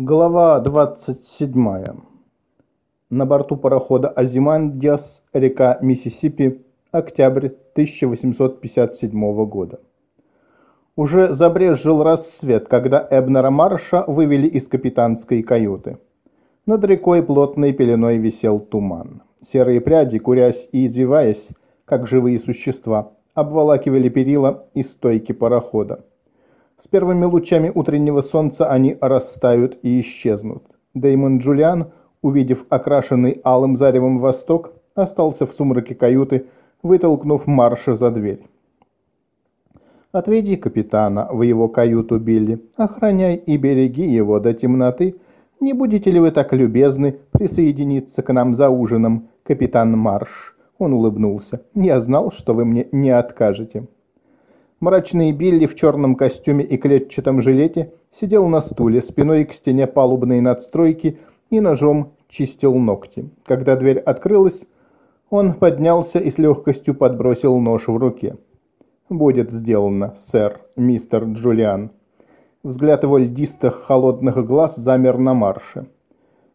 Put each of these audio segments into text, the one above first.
Глава 27. На борту парохода «Азимандиас», река Миссисипи, октябрь 1857 года. Уже забрезжил рассвет, когда Эбнера Марша вывели из капитанской каюты. Над рекой плотной пеленой висел туман. Серые пряди, курясь и извиваясь, как живые существа, обволакивали перила и стойки парохода. С первыми лучами утреннего солнца они растают и исчезнут. Дэймон Джулиан, увидев окрашенный алым заревом восток, остался в сумраке каюты, вытолкнув Марша за дверь. «Отведи капитана в его каюту, Билли, охраняй и береги его до темноты. Не будете ли вы так любезны присоединиться к нам за ужином, капитан Марш?» Он улыбнулся. «Я знал, что вы мне не откажете». Мрачный Билли в черном костюме и клетчатом жилете сидел на стуле, спиной к стене палубной надстройки и ножом чистил ногти. Когда дверь открылась, он поднялся и с легкостью подбросил нож в руке. «Будет сделано, сэр, мистер Джулиан». Взгляд его льдистых холодных глаз замер на марше.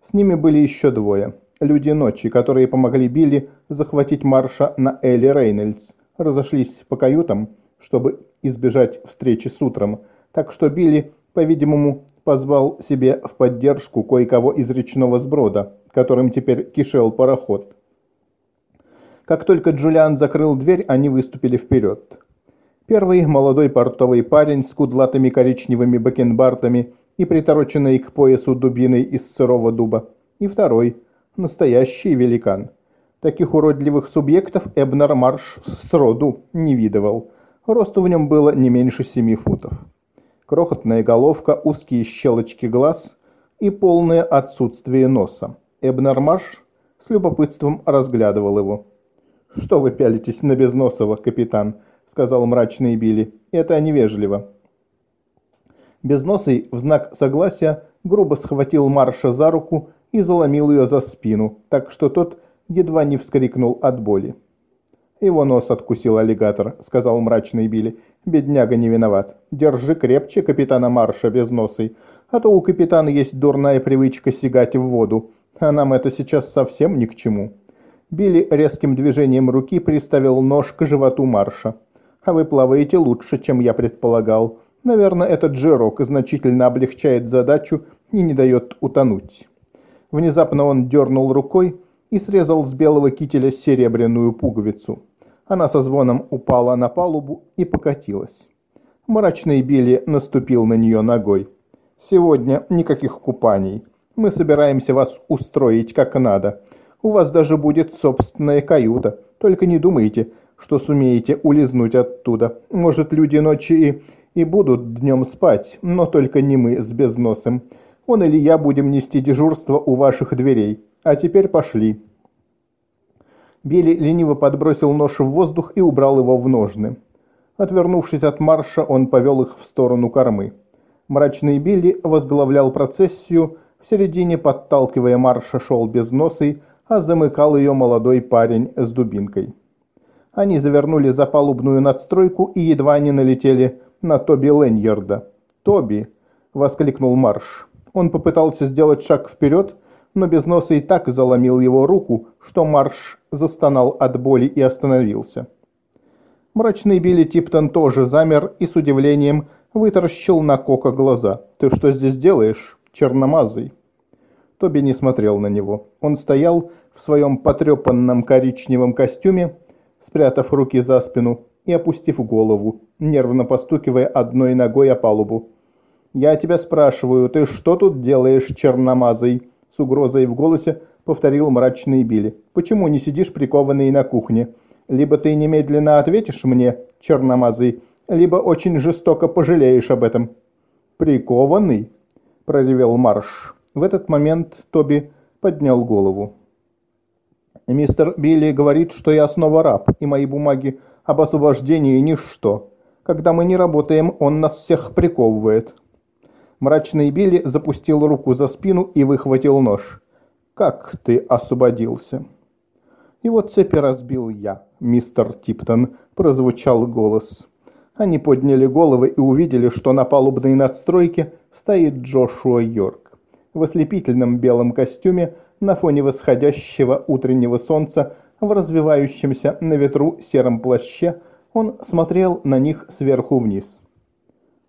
С ними были еще двое. Люди ночи, которые помогли Билли захватить марша на Элли Рейнольдс, разошлись по каютам, чтобы избежать встречи с утром, так что Билли, по-видимому, позвал себе в поддержку кое-кого из речного сброда, которым теперь кишел пароход. Как только Джулиан закрыл дверь, они выступили вперед. Первый молодой портовый парень с кудлатыми коричневыми бакенбартами и притороченной к поясу дубиной из сырого дуба. И второй – настоящий великан. Таких уродливых субъектов Эбнер Марш сроду не видывал – Росту в нем было не меньше семи футов. Крохотная головка, узкие щелочки глаз и полное отсутствие носа. Эбнер с любопытством разглядывал его. «Что вы пялитесь на Безносова, капитан?» — сказал мрачный Билли. «Это невежливо». Безносый в знак согласия грубо схватил Марша за руку и заломил ее за спину, так что тот едва не вскрикнул от боли. «Его нос откусил аллигатор», — сказал мрачный Билли. «Бедняга не виноват. Держи крепче капитана Марша без носой, а то у капитана есть дурная привычка сигать в воду, а нам это сейчас совсем ни к чему». Билли резким движением руки приставил нож к животу Марша. «А вы плаваете лучше, чем я предполагал. Наверное, этот жирок значительно облегчает задачу и не дает утонуть». Внезапно он дернул рукой и срезал с белого кителя серебряную пуговицу. Она со звоном упала на палубу и покатилась. Мрачный Билли наступил на нее ногой. «Сегодня никаких купаний. Мы собираемся вас устроить как надо. У вас даже будет собственная каюта. Только не думайте, что сумеете улизнуть оттуда. Может, люди ночи и, и будут днем спать, но только не мы с безносом. Он или я будем нести дежурство у ваших дверей. А теперь пошли». Билли лениво подбросил нож в воздух и убрал его в ножны. Отвернувшись от марша, он повел их в сторону кормы. Мрачный Билли возглавлял процессию, в середине, подталкивая марша, шел без носы, а замыкал ее молодой парень с дубинкой. Они завернули за палубную надстройку и едва не налетели на Тоби Леньерда. «Тоби!» — воскликнул Марш. Он попытался сделать шаг вперед, но без носа и так заломил его руку, что Марш застонал от боли и остановился. Мрачный Билли Типтон тоже замер и с удивлением вытаращил на Кока глаза. «Ты что здесь делаешь, черномазый?» Тоби не смотрел на него. Он стоял в своем потрепанном коричневом костюме, спрятав руки за спину и опустив голову, нервно постукивая одной ногой о палубу. «Я тебя спрашиваю, ты что тут делаешь, черномазый?» С угрозой в голосе повторил мрачный Билли. «Почему не сидишь прикованный на кухне? Либо ты немедленно ответишь мне, черномазый, либо очень жестоко пожалеешь об этом». «Прикованный?» – проревел Марш. В этот момент Тоби поднял голову. «Мистер Билли говорит, что я снова раб, и мои бумаги об освобождении – ничто. Когда мы не работаем, он нас всех приковывает». Мрачный Билли запустил руку за спину и выхватил нож. «Как ты освободился?» «Его цепи разбил я, мистер Типтон», — прозвучал голос. Они подняли головы и увидели, что на палубной надстройке стоит Джошуа Йорк. В ослепительном белом костюме на фоне восходящего утреннего солнца в развивающемся на ветру сером плаще он смотрел на них сверху вниз.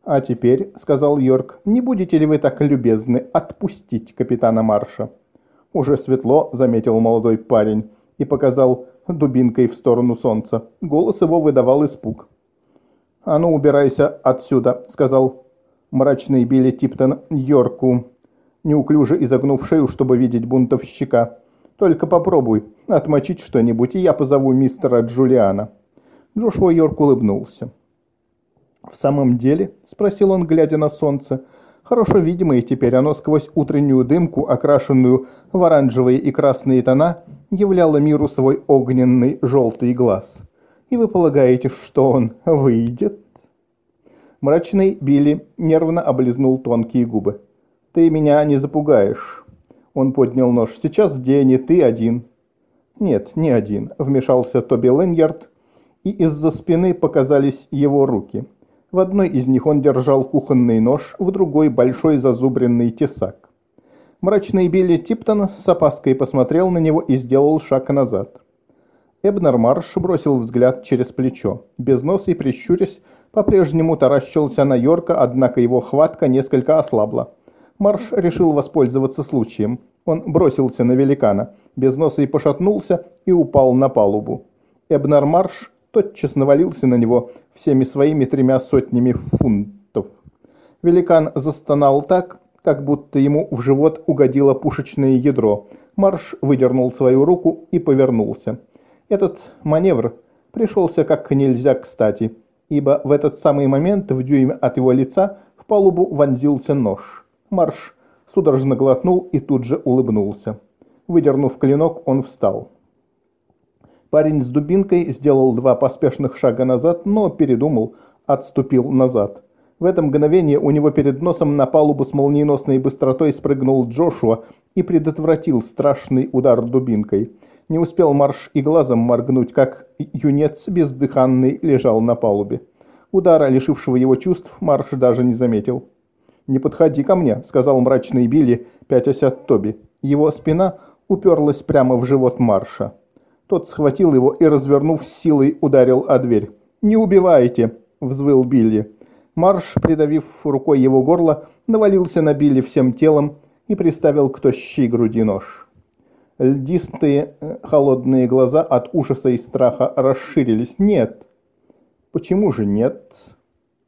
«А теперь», — сказал Йорк, — «не будете ли вы так любезны отпустить капитана Марша?» «Уже светло», — заметил молодой парень и показал дубинкой в сторону солнца. Голос его выдавал испуг. «А ну, убирайся отсюда», — сказал мрачный Билли Типтон Йорку, неуклюже изогнув шею, чтобы видеть бунтовщика. «Только попробуй отмочить что-нибудь, и я позову мистера Джулиана». Джошуа Йорк улыбнулся. «В самом деле?» — спросил он, глядя на солнце. «Хорошо видимое теперь оно сквозь утреннюю дымку, окрашенную в оранжевые и красные тона, являло миру свой огненный желтый глаз. И вы полагаете, что он выйдет?» Мрачный Билли нервно облизнул тонкие губы. «Ты меня не запугаешь». Он поднял нож. «Сейчас день, и ты один». «Нет, не один», — вмешался Тоби Леньярд, и из-за спины показались его руки. В одной из них он держал кухонный нож, в другой – большой зазубренный тесак. Мрачный Билли Типтон с опаской посмотрел на него и сделал шаг назад. Эбнер Марш бросил взгляд через плечо. Без носа и прищурясь, по-прежнему таращился на Йорка, однако его хватка несколько ослабла. Марш решил воспользоваться случаем. Он бросился на великана. Без носа и пошатнулся и упал на палубу. Эбнер Марш тотчас навалился на него всеми своими тремя сотнями фунтов. Великан застонал так, как будто ему в живот угодило пушечное ядро. Марш выдернул свою руку и повернулся. Этот маневр пришелся как нельзя кстати, ибо в этот самый момент в дюйме от его лица в палубу вонзился нож. Марш судорожно глотнул и тут же улыбнулся. Выдернув клинок, он встал. Парень с дубинкой сделал два поспешных шага назад, но передумал, отступил назад. В это мгновение у него перед носом на палубу с молниеносной быстротой спрыгнул Джошуа и предотвратил страшный удар дубинкой. Не успел Марш и глазом моргнуть, как юнец бездыханный лежал на палубе. Удара, лишившего его чувств, Марш даже не заметил. «Не подходи ко мне», — сказал мрачный Билли, пятясь от Тоби. Его спина уперлась прямо в живот Марша. Тот схватил его и, развернув силой, ударил о дверь. «Не убивайте!» – взвыл Билли. Марш, придавив рукой его горло, навалился на Билли всем телом и приставил к тощей груди нож. Льдистые э, холодные глаза от ужаса и страха расширились. «Нет!» «Почему же нет?»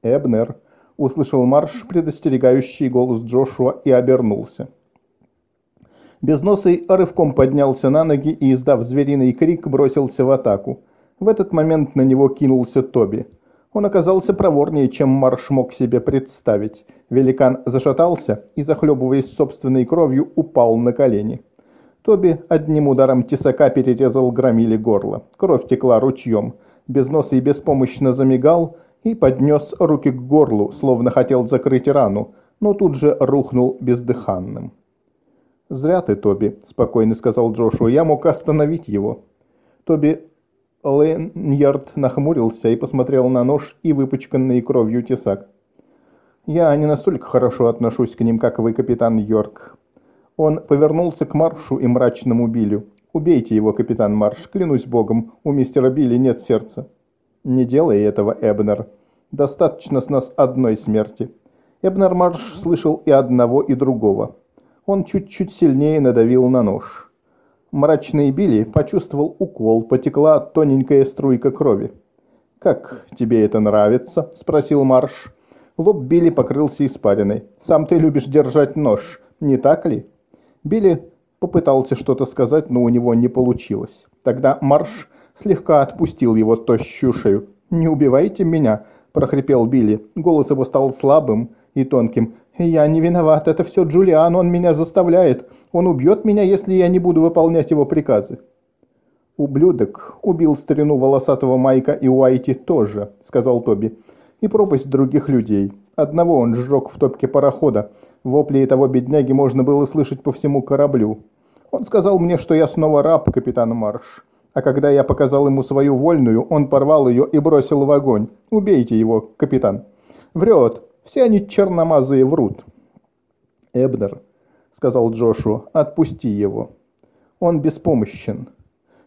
«Эбнер!» – услышал Марш предостерегающий голос Джошуа и обернулся. Безносый рывком поднялся на ноги и, издав звериный крик, бросился в атаку. В этот момент на него кинулся Тоби. Он оказался проворнее, чем Марш мог себе представить. Великан зашатался и, захлебываясь собственной кровью, упал на колени. Тоби одним ударом тесака перерезал громили горло. Кровь текла ручьем. Безносый беспомощно замигал и поднес руки к горлу, словно хотел закрыть рану, но тут же рухнул бездыханным. «Зря ты, Тоби», — спокойно сказал Джошуа. «Я мог остановить его». Тоби Лэньярд нахмурился и посмотрел на нож и выпачканный кровью тесак. «Я не настолько хорошо отношусь к ним, как вы, капитан Йорк». Он повернулся к Маршу и мрачному Биллю. «Убейте его, капитан Марш, клянусь богом, у мистера Билли нет сердца». «Не делай этого, Эбнер. Достаточно с нас одной смерти». Эбнер Марш слышал и одного, и другого. Он чуть-чуть сильнее надавил на нож. Мрачный Билли почувствовал укол, потекла тоненькая струйка крови. «Как тебе это нравится?» – спросил Марш. Лоб Билли покрылся испариной. «Сам ты любишь держать нож, не так ли?» Билли попытался что-то сказать, но у него не получилось. Тогда Марш слегка отпустил его тощую шею. «Не убивайте меня!» – прохрипел Билли. Голос его стал слабым и тонким. «Я не виноват, это все Джулиан, он меня заставляет. Он убьет меня, если я не буду выполнять его приказы». «Ублюдок убил старину волосатого Майка и Уайти тоже», — сказал Тоби. «И пропасть других людей. Одного он сжег в топке парохода. Вопли того бедняги можно было слышать по всему кораблю. Он сказал мне, что я снова раб, капитан Марш. А когда я показал ему свою вольную, он порвал ее и бросил в огонь. Убейте его, капитан». «Врет. Все они черномазые врут. Эбнер, — сказал Джошуа. «Отпусти его. Он беспомощен.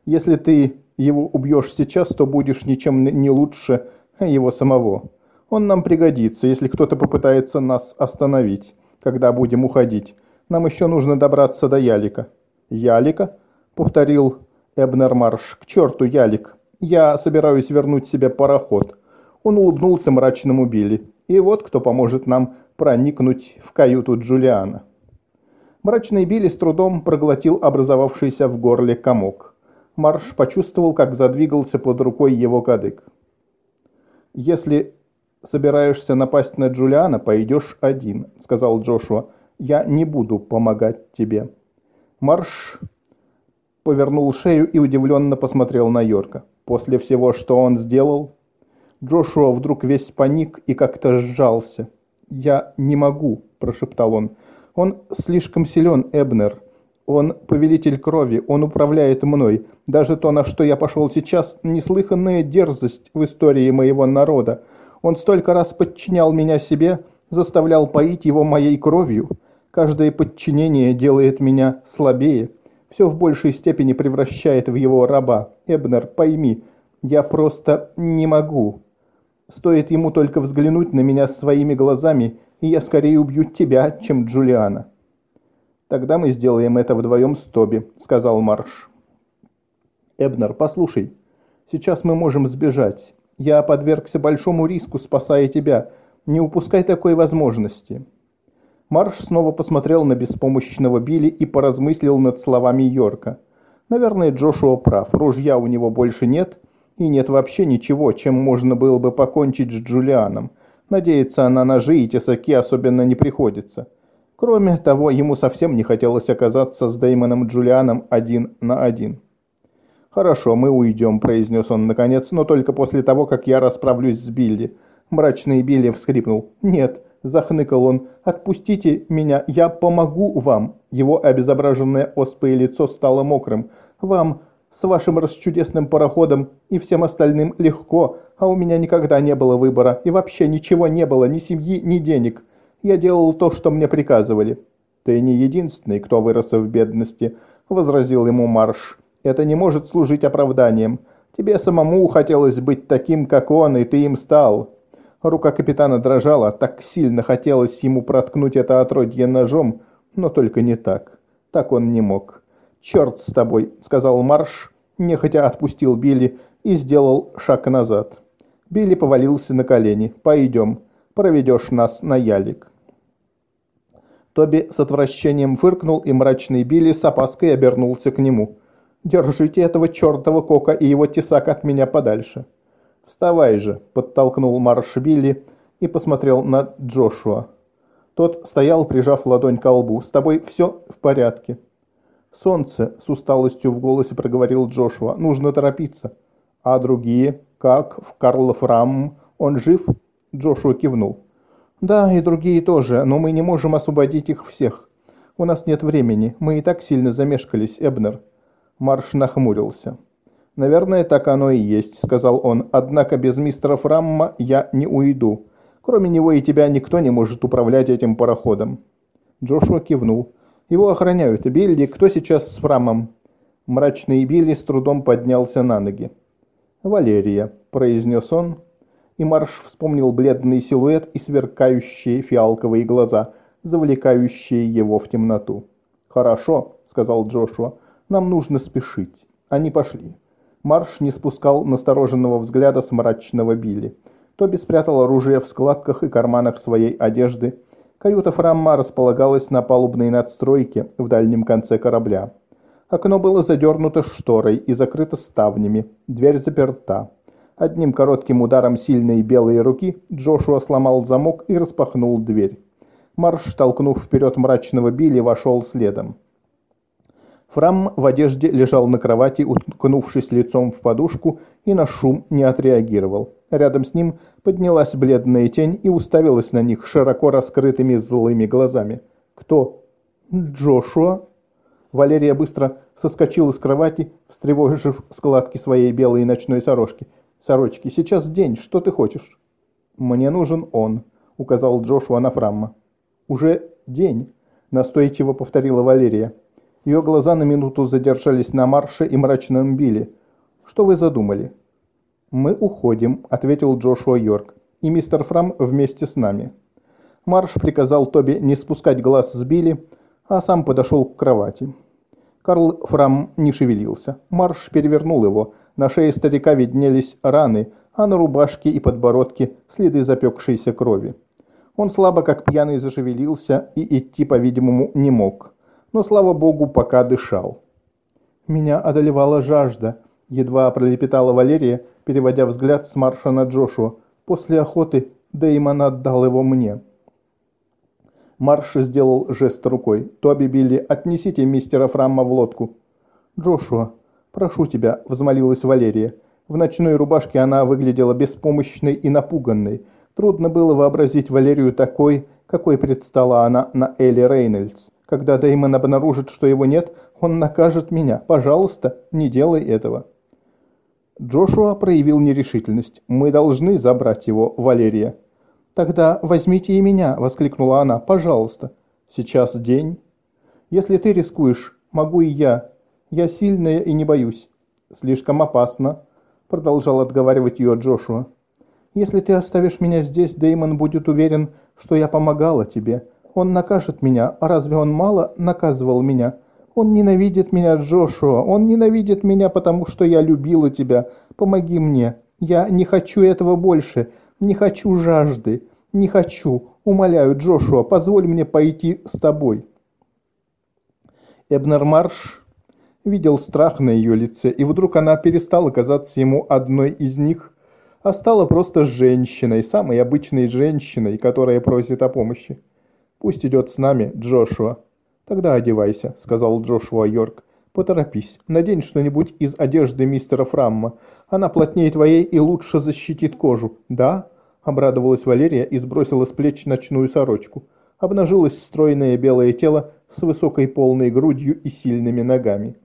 Если ты его убьешь сейчас, то будешь ничем не лучше его самого. Он нам пригодится, если кто-то попытается нас остановить, когда будем уходить. Нам еще нужно добраться до Ялика». «Ялика?» — повторил Эбнер Марш. «К черту, Ялик! Я собираюсь вернуть себе пароход». Он улыбнулся мрачному Билли. «И вот кто поможет нам проникнуть в каюту Джулиана». Мрачный Билли с трудом проглотил образовавшийся в горле комок. Марш почувствовал, как задвигался под рукой его кадык. «Если собираешься напасть на Джулиана, пойдешь один», — сказал Джошуа. «Я не буду помогать тебе». Марш повернул шею и удивленно посмотрел на Йорка. После всего, что он сделал, Джошуа вдруг весь паник и как-то сжался. «Я не могу», – прошептал он. Он слишком силен, Эбнер. Он повелитель крови, он управляет мной. Даже то, на что я пошел сейчас, неслыханная дерзость в истории моего народа. Он столько раз подчинял меня себе, заставлял поить его моей кровью. Каждое подчинение делает меня слабее. Все в большей степени превращает в его раба. Эбнер, пойми, я просто не могу. Стоит ему только взглянуть на меня своими глазами, и я скорее убью тебя, чем Джулиана». «Тогда мы сделаем это вдвоем с Тоби», — сказал Марш. «Эбнер, послушай, сейчас мы можем сбежать. Я подвергся большому риску, спасая тебя. Не упускай такой возможности». Марш снова посмотрел на беспомощного Билли и поразмыслил над словами Йорка. Наверное, Джошуа прав, ружья у него больше нет, и нет вообще ничего, чем можно было бы покончить с Джулианом. Надеяться на ножи и тесаки особенно не приходится. Кроме того, ему совсем не хотелось оказаться с Деймоном Джулианом один на один. «Хорошо, мы уйдем», – произнес он наконец, – «но только после того, как я расправлюсь с Билли». Мрачный Билли вскрипнул. «Нет», – захныкал он, – «отпустите меня, я помогу вам». Его обезображенное оспой лицо стало мокрым. «Вам, с вашим расчудесным пароходом и всем остальным легко, а у меня никогда не было выбора, и вообще ничего не было, ни семьи, ни денег. Я делал то, что мне приказывали». «Ты не единственный, кто вырос в бедности», — возразил ему Марш. «Это не может служить оправданием. Тебе самому хотелось быть таким, как он, и ты им стал». Рука капитана дрожала, так сильно хотелось ему проткнуть это отродье ножом, но только не так. Так он не мог. «Черт с тобой», — сказал Марш, нехотя отпустил Билли и сделал шаг назад. Билли повалился на колени. «Пойдем, проведешь нас на ялик». Тоби с отвращением фыркнул, и мрачный Билли с опаской обернулся к нему. «Держите этого чертова кока и его тесак от меня подальше». «Вставай же», — подтолкнул Марш Билли и посмотрел на Джошуа. Тот стоял, прижав ладонь к лбу. «С тобой все в порядке». «Солнце», — с усталостью в голосе проговорил Джошуа, — «нужно торопиться». «А другие?» «Как? В Карлов Рам? Он жив?» Джошуа кивнул. «Да, и другие тоже, но мы не можем освободить их всех. У нас нет времени, мы и так сильно замешкались, Эбнер». Марш нахмурился. «Наверное, так оно и есть», — сказал он. «Однако без мистера Фрамма я не уйду. Кроме него и тебя никто не может управлять этим пароходом». Джошуа кивнул. «Его охраняют. Билли, кто сейчас с Фраммом?» Мрачный Билли с трудом поднялся на ноги. «Валерия», — произнес он, и Марш вспомнил бледный силуэт и сверкающие фиалковые глаза, завлекающие его в темноту. «Хорошо», — сказал Джошуа, — «нам нужно спешить». Они пошли. Марш не спускал настороженного взгляда с мрачного Билли. Тоби спрятал оружие в складках и карманах своей одежды. Каюта Фрамма располагалась на палубной надстройке в дальнем конце корабля. Окно было задернуто шторой и закрыто ставнями. Дверь заперта. Одним коротким ударом сильной белой руки Джошуа сломал замок и распахнул дверь. Марш, толкнув вперед мрачного Билли, вошел следом. Фрам в одежде лежал на кровати, уткнувшись лицом в подушку, и на шум не отреагировал. Рядом с ним поднялась бледная тень и уставилась на них широко раскрытыми злыми глазами. «Кто?» «Джошуа?» Валерия быстро соскочила с кровати, встревожив складки своей белой ночной сорочки. «Сорочки, сейчас день, что ты хочешь?» «Мне нужен он», — указал Джошуа на Фрамма. «Уже день?» – настойчиво повторила Валерия. Ее глаза на минуту задержались на Марше и мрачном Билли. «Что вы задумали?» «Мы уходим», – ответил Джошуа Йорк, – «и мистер Фрам вместе с нами». Марш приказал Тоби не спускать глаз с Билли, а сам подошел к кровати. Карл Фрам не шевелился. Марш перевернул его. На шее старика виднелись раны, а на рубашке и подбородке следы запекшейся крови. Он слабо, как пьяный, зашевелился и идти, по-видимому, не мог. Но, слава богу, пока дышал. «Меня одолевала жажда», — едва пролепетала Валерия, переводя взгляд с Марша на Джошуа. «После охоты Дэймон отдал его мне». Марш сделал жест рукой. «Тоби, Билли, отнесите мистера Фрамма в лодку». «Джошуа, прошу тебя», — взмолилась Валерия. В ночной рубашке она выглядела беспомощной и напуганной. Трудно было вообразить Валерию такой, какой предстала она на Элли Рейнольдс. Когда Дэймон обнаружит, что его нет, он накажет меня. Пожалуйста, не делай этого. Джошуа проявил нерешительность. «Мы должны забрать его, Валерия». «Тогда возьмите и меня», — воскликнула она, — «пожалуйста». «Сейчас день». «Если ты рискуешь, могу и я. Я сильная и не боюсь». «Слишком опасно», — продолжал отговаривать ее Джошуа. «Если ты оставишь меня здесь, Деймон будет уверен, что я помогала тебе. Он накажет меня, разве он мало наказывал меня? Он ненавидит меня, Джошуа, он ненавидит меня, потому что я любила тебя. Помоги мне. Я не хочу этого больше, не хочу жажды. «Не хочу. Умоляю, Джошуа, позволь мне пойти с тобой». Эбнер Марш видел страх на ее лице, и вдруг она перестала казаться ему одной из них, а стала просто женщиной, самой обычной женщиной, которая просит о помощи. «Пусть идет с нами, Джошуа». «Тогда одевайся», — сказал Джошуа Йорк. «Поторопись, надень что-нибудь из одежды мистера Фрамма. Она плотнее твоей и лучше защитит кожу». «Да?» Обрадовалась Валерия и сбросила с плеч ночную сорочку. Обнажилось стройное белое тело с высокой полной грудью и сильными ногами.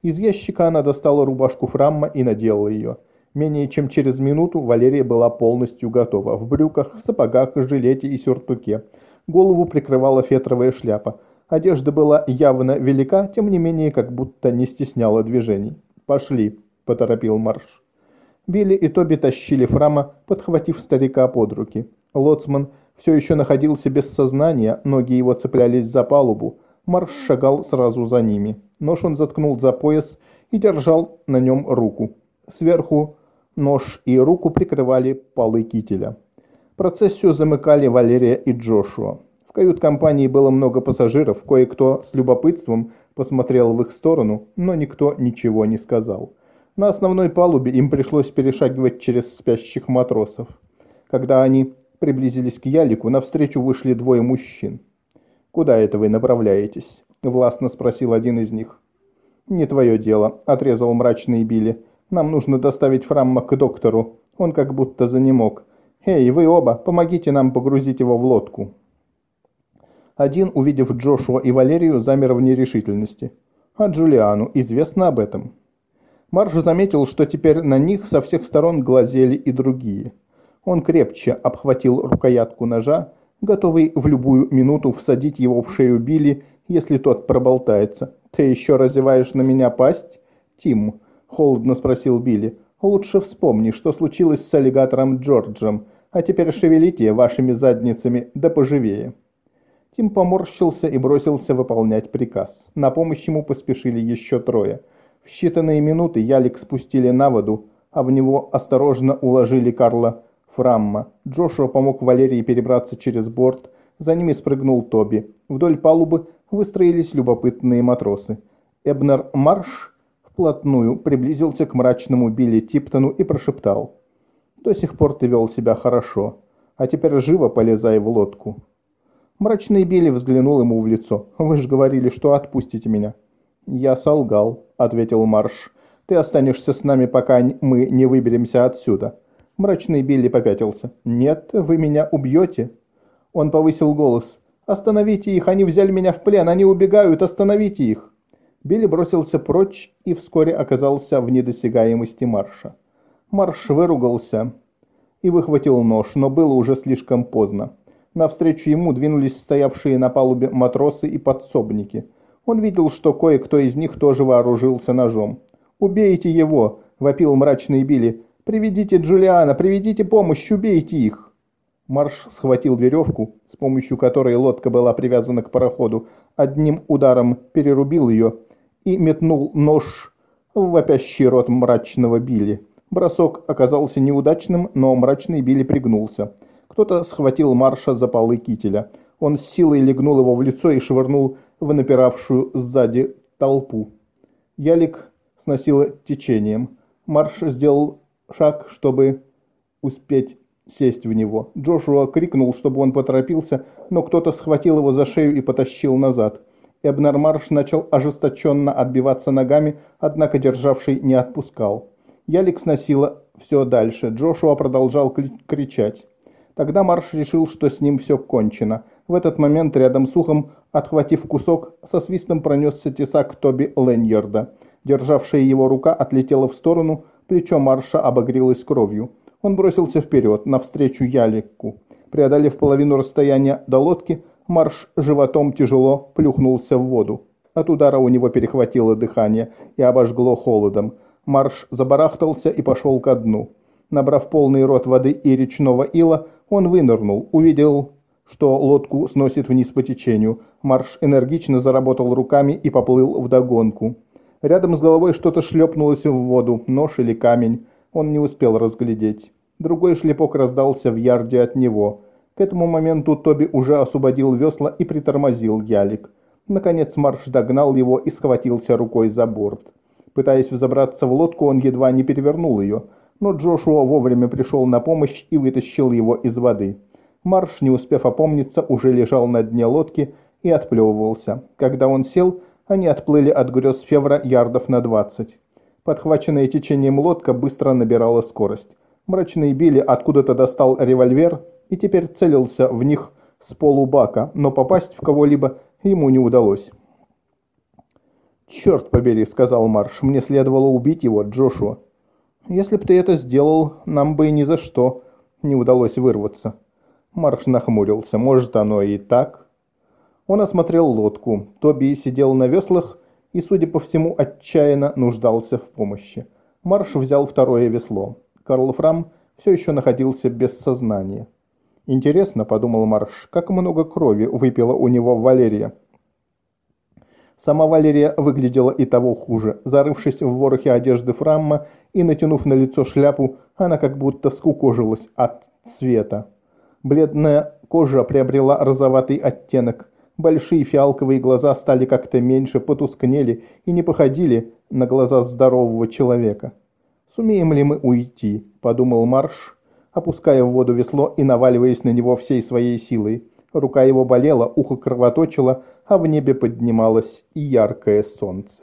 Из ящика она достала рубашку Фрамма и надела ее. Менее чем через минуту Валерия была полностью готова. В брюках, сапогах, жилете и сюртуке. Голову прикрывала фетровая шляпа. Одежда была явно велика, тем не менее, как будто не стесняла движений. «Пошли», — поторопил Марш. Билли и Тоби тащили Фрама, подхватив старика под руки. Лоцман все еще находился без сознания, ноги его цеплялись за палубу. Марш шагал сразу за ними. Нож он заткнул за пояс и держал на нем руку. Сверху нож и руку прикрывали полы кителя. Процессию замыкали Валерия и Джошуа. В кают-компании было много пассажиров, кое-кто с любопытством посмотрел в их сторону, но никто ничего не сказал. На основной палубе им пришлось перешагивать через спящих матросов. Когда они приблизились к ялику, навстречу вышли двое мужчин. «Куда это вы направляетесь?» – властно спросил один из них. «Не твое дело», – отрезал мрачный Билли. «Нам нужно доставить Фрамма к доктору. Он как будто занемог. Эй, вы оба, помогите нам погрузить его в лодку». Один, увидев Джошуа и Валерию, замер в нерешительности. А Джулиану известно об этом. Марш заметил, что теперь на них со всех сторон глазели и другие. Он крепче обхватил рукоятку ножа, готовый в любую минуту всадить его в шею Билли, если тот проболтается. «Ты еще разеваешь на меня пасть?» «Тим», — холодно спросил Билли, — «лучше вспомни, что случилось с аллигатором Джорджем, а теперь шевелите вашими задницами, да поживее». Тим поморщился и бросился выполнять приказ. На помощь ему поспешили еще трое — в считанные минуты ялик спустили на воду, а в него осторожно уложили Карла Фрамма. Джошуа помог Валерии перебраться через борт, за ними спрыгнул Тоби. Вдоль палубы выстроились любопытные матросы. Эбнер Марш вплотную приблизился к мрачному Билли Типтону и прошептал. «До сих пор ты вел себя хорошо, а теперь живо полезай в лодку». Мрачный Билли взглянул ему в лицо. «Вы же говорили, что отпустите меня». «Я солгал», — ответил Марш. «Ты останешься с нами, пока мы не выберемся отсюда». Мрачный Билли попятился. «Нет, вы меня убьете». Он повысил голос. «Остановите их, они взяли меня в плен, они убегают, остановите их!» Билли бросился прочь и вскоре оказался в недосягаемости Марша. Марш выругался и выхватил нож, но было уже слишком поздно. Навстречу ему двинулись стоявшие на палубе матросы и подсобники. Он видел, что кое-кто из них тоже вооружился ножом. «Убейте его!» — вопил мрачный Билли. «Приведите Джулиана! Приведите помощь! Убейте их!» Марш схватил веревку, с помощью которой лодка была привязана к пароходу, одним ударом перерубил ее и метнул нож в вопящий рот мрачного Билли. Бросок оказался неудачным, но мрачный Билли пригнулся. Кто-то схватил Марша за полы кителя. Он с силой легнул его в лицо и швырнул в напиравшую сзади толпу. Ялик сносило течением. Марш сделал шаг, чтобы успеть сесть в него. Джошуа крикнул, чтобы он поторопился, но кто-то схватил его за шею и потащил назад. Эбнер Марш начал ожесточенно отбиваться ногами, однако державший не отпускал. Ялик сносила все дальше, Джошуа продолжал кричать. Тогда Марш решил, что с ним все кончено. В этот момент рядом с ухом, отхватив кусок, со свистом пронесся тесак Тоби Леньерда. Державшая его рука отлетела в сторону, плечо Марша обогрелось кровью. Он бросился вперед, навстречу Ялику. Преодолев половину расстояния до лодки, Марш животом тяжело плюхнулся в воду. От удара у него перехватило дыхание и обожгло холодом. Марш забарахтался и пошел ко дну. Набрав полный рот воды и речного ила, он вынырнул, увидел, что лодку сносит вниз по течению. Марш энергично заработал руками и поплыл вдогонку. Рядом с головой что-то шлепнулось в воду, нож или камень. Он не успел разглядеть. Другой шлепок раздался в ярде от него. К этому моменту Тоби уже освободил весла и притормозил ялик. Наконец Марш догнал его и схватился рукой за борт. Пытаясь взобраться в лодку, он едва не перевернул ее, но Джошуа вовремя пришел на помощь и вытащил его из воды. Марш, не успев опомниться, уже лежал на дне лодки и отплевывался. Когда он сел, они отплыли от грез Февра ярдов на двадцать. Подхваченная течением лодка быстро набирала скорость. Мрачный Билли откуда-то достал револьвер и теперь целился в них с полубака, но попасть в кого-либо ему не удалось. «Черт побери», — сказал Марш, — «мне следовало убить его, Джошуа». «Если б ты это сделал, нам бы и ни за что не удалось вырваться». Марш нахмурился. «Может, оно и так?» Он осмотрел лодку. Тоби сидел на веслах и, судя по всему, отчаянно нуждался в помощи. Марш взял второе весло. Карл Фрам все еще находился без сознания. «Интересно», — подумал Марш, — «как много крови выпила у него Валерия». Сама Валерия выглядела и того хуже. Зарывшись в ворохе одежды Фрамма и натянув на лицо шляпу, она как будто скукожилась от цвета. Бледная кожа приобрела розоватый оттенок. Большие фиалковые глаза стали как-то меньше, потускнели и не походили на глаза здорового человека. «Сумеем ли мы уйти?» – подумал Марш, опуская в воду весло и наваливаясь на него всей своей силой. Рука его болела, ухо кровоточило, а в небе поднималось яркое солнце.